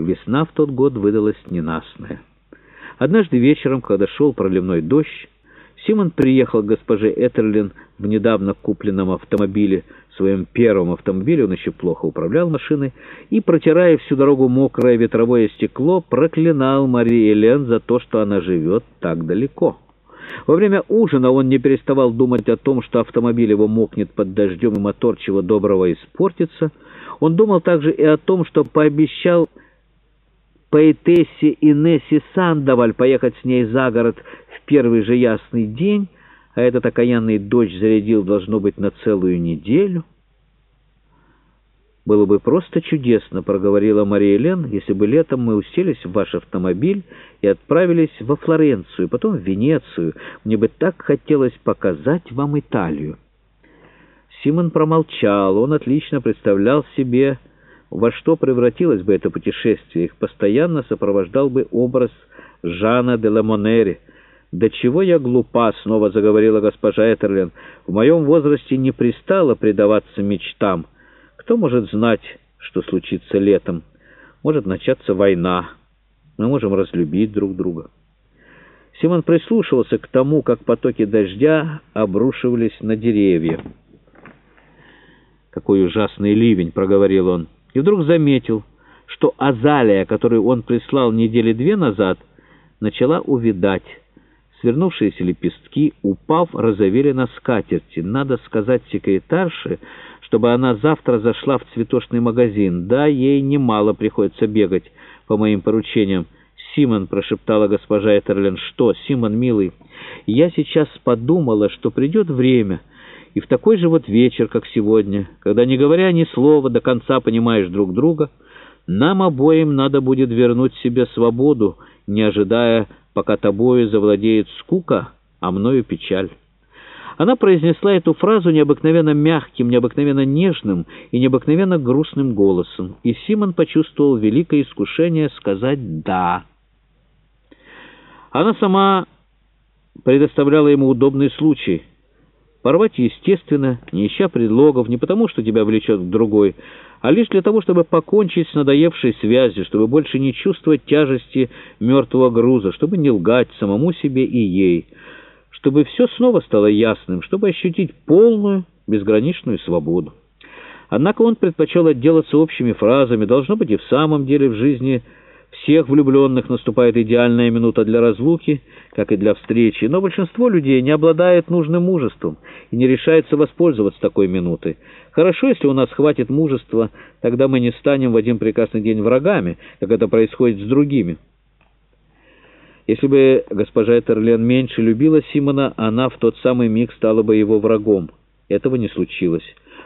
Весна в тот год выдалась ненастная. Однажды вечером, когда шел проливной дождь, Симон приехал к госпоже Этерлин в недавно купленном автомобиле, своем первом автомобиле, он еще плохо управлял машиной, и, протирая всю дорогу мокрое ветровое стекло, проклинал Марию Элен за то, что она живет так далеко. Во время ужина он не переставал думать о том, что автомобиль его мокнет под дождем и мотор чего доброго испортится. Он думал также и о том, что пообещал поэтессе Инессе Сандоваль поехать с ней за город в первый же ясный день, а этот окаянный дождь зарядил, должно быть, на целую неделю. «Было бы просто чудесно», — проговорила Мария Лен, «если бы летом мы уселись в ваш автомобиль и отправились во Флоренцию, потом в Венецию. Мне бы так хотелось показать вам Италию». Симон промолчал. Он отлично представлял себе, во что превратилось бы это путешествие. Их постоянно сопровождал бы образ Жана де Ламонери. «Да чего я глупа!» — снова заговорила госпожа Этерлен. «В моем возрасте не пристало предаваться мечтам». Кто может знать, что случится летом? Может начаться война. Мы можем разлюбить друг друга. Симон прислушивался к тому, как потоки дождя обрушивались на деревья. «Какой ужасный ливень!» — проговорил он. И вдруг заметил, что азалия, которую он прислал недели две назад, начала увидать. Свернувшиеся лепестки, упав, розовели на скатерти. Надо сказать секретарше, чтобы она завтра зашла в цветочный магазин. Да, ей немало приходится бегать по моим поручениям. «Симон», — прошептала госпожа Этерлен, — «что, Симон, милый, я сейчас подумала, что придет время, и в такой же вот вечер, как сегодня, когда, не говоря ни слова, до конца понимаешь друг друга, нам обоим надо будет вернуть себе свободу, не ожидая, пока тобою завладеет скука, а мною печаль». Она произнесла эту фразу необыкновенно мягким, необыкновенно нежным и необыкновенно грустным голосом, и Симон почувствовал великое искушение сказать «да». Она сама предоставляла ему удобный случай. Порвать естественно, не ища предлогов, не потому, что тебя влечет к другой, а лишь для того, чтобы покончить с надоевшей связью, чтобы больше не чувствовать тяжести мертвого груза, чтобы не лгать самому себе и ей — чтобы все снова стало ясным, чтобы ощутить полную, безграничную свободу. Однако он предпочел отделаться общими фразами. Должно быть, и в самом деле в жизни всех влюбленных наступает идеальная минута для разлуки, как и для встречи. Но большинство людей не обладает нужным мужеством и не решается воспользоваться такой минутой. Хорошо, если у нас хватит мужества, тогда мы не станем в один прекрасный день врагами, как это происходит с другими. Если бы госпожа Терлен меньше любила Симона, она в тот самый миг стала бы его врагом. Этого не случилось.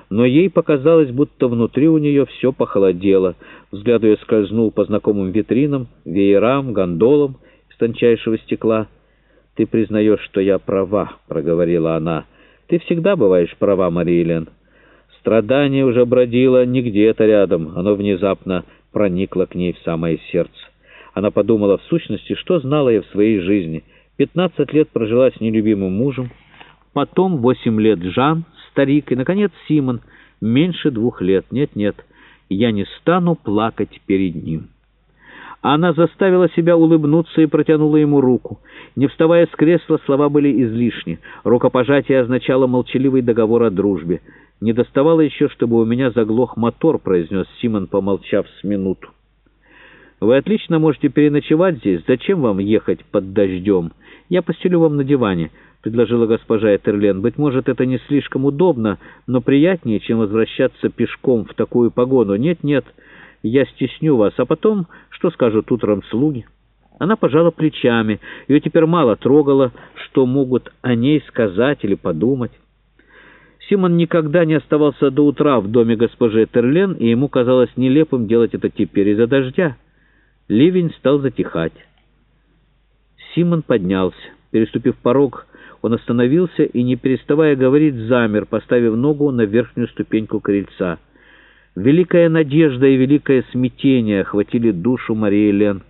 Но ей показалось, будто внутри у нее все похолодело. Взгляд ее скользнул по знакомым витринам, веерам, гондолам из тончайшего стекла. «Ты признаешь, что я права», — проговорила она. «Ты всегда бываешь права, Мариэлен. Страдание уже бродило не где-то рядом, оно внезапно проникло к ней в самое сердце. Она подумала, в сущности, что знала я в своей жизни. Пятнадцать лет прожила с нелюбимым мужем, потом восемь лет Жан, старик, и, наконец, Симон, меньше двух лет. Нет-нет, я не стану плакать перед ним. Она заставила себя улыбнуться и протянула ему руку. Не вставая с кресла, слова были излишни. Рукопожатие означало молчаливый договор о дружбе. «Не доставало еще, чтобы у меня заглох мотор», — произнес Симон, помолчав с минуту. Вы отлично можете переночевать здесь. Зачем вам ехать под дождем? Я постелю вам на диване», — предложила госпожа Этерлен. «Быть может, это не слишком удобно, но приятнее, чем возвращаться пешком в такую погоду. Нет-нет, я стесню вас, а потом, что скажут утром слуги?» Она пожала плечами. Ее теперь мало трогало, что могут о ней сказать или подумать. Симон никогда не оставался до утра в доме госпожи Терлен, и ему казалось нелепым делать это теперь из-за дождя. Ливень стал затихать. Симон поднялся. Переступив порог, он остановился и, не переставая говорить, замер, поставив ногу на верхнюю ступеньку крыльца. Великая надежда и великое смятение охватили душу Марии Лен.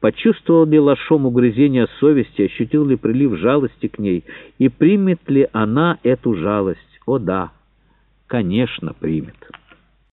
Почувствовал ли Лашом угрызение совести, ощутил ли прилив жалости к ней, и примет ли она эту жалость? О да, конечно, примет.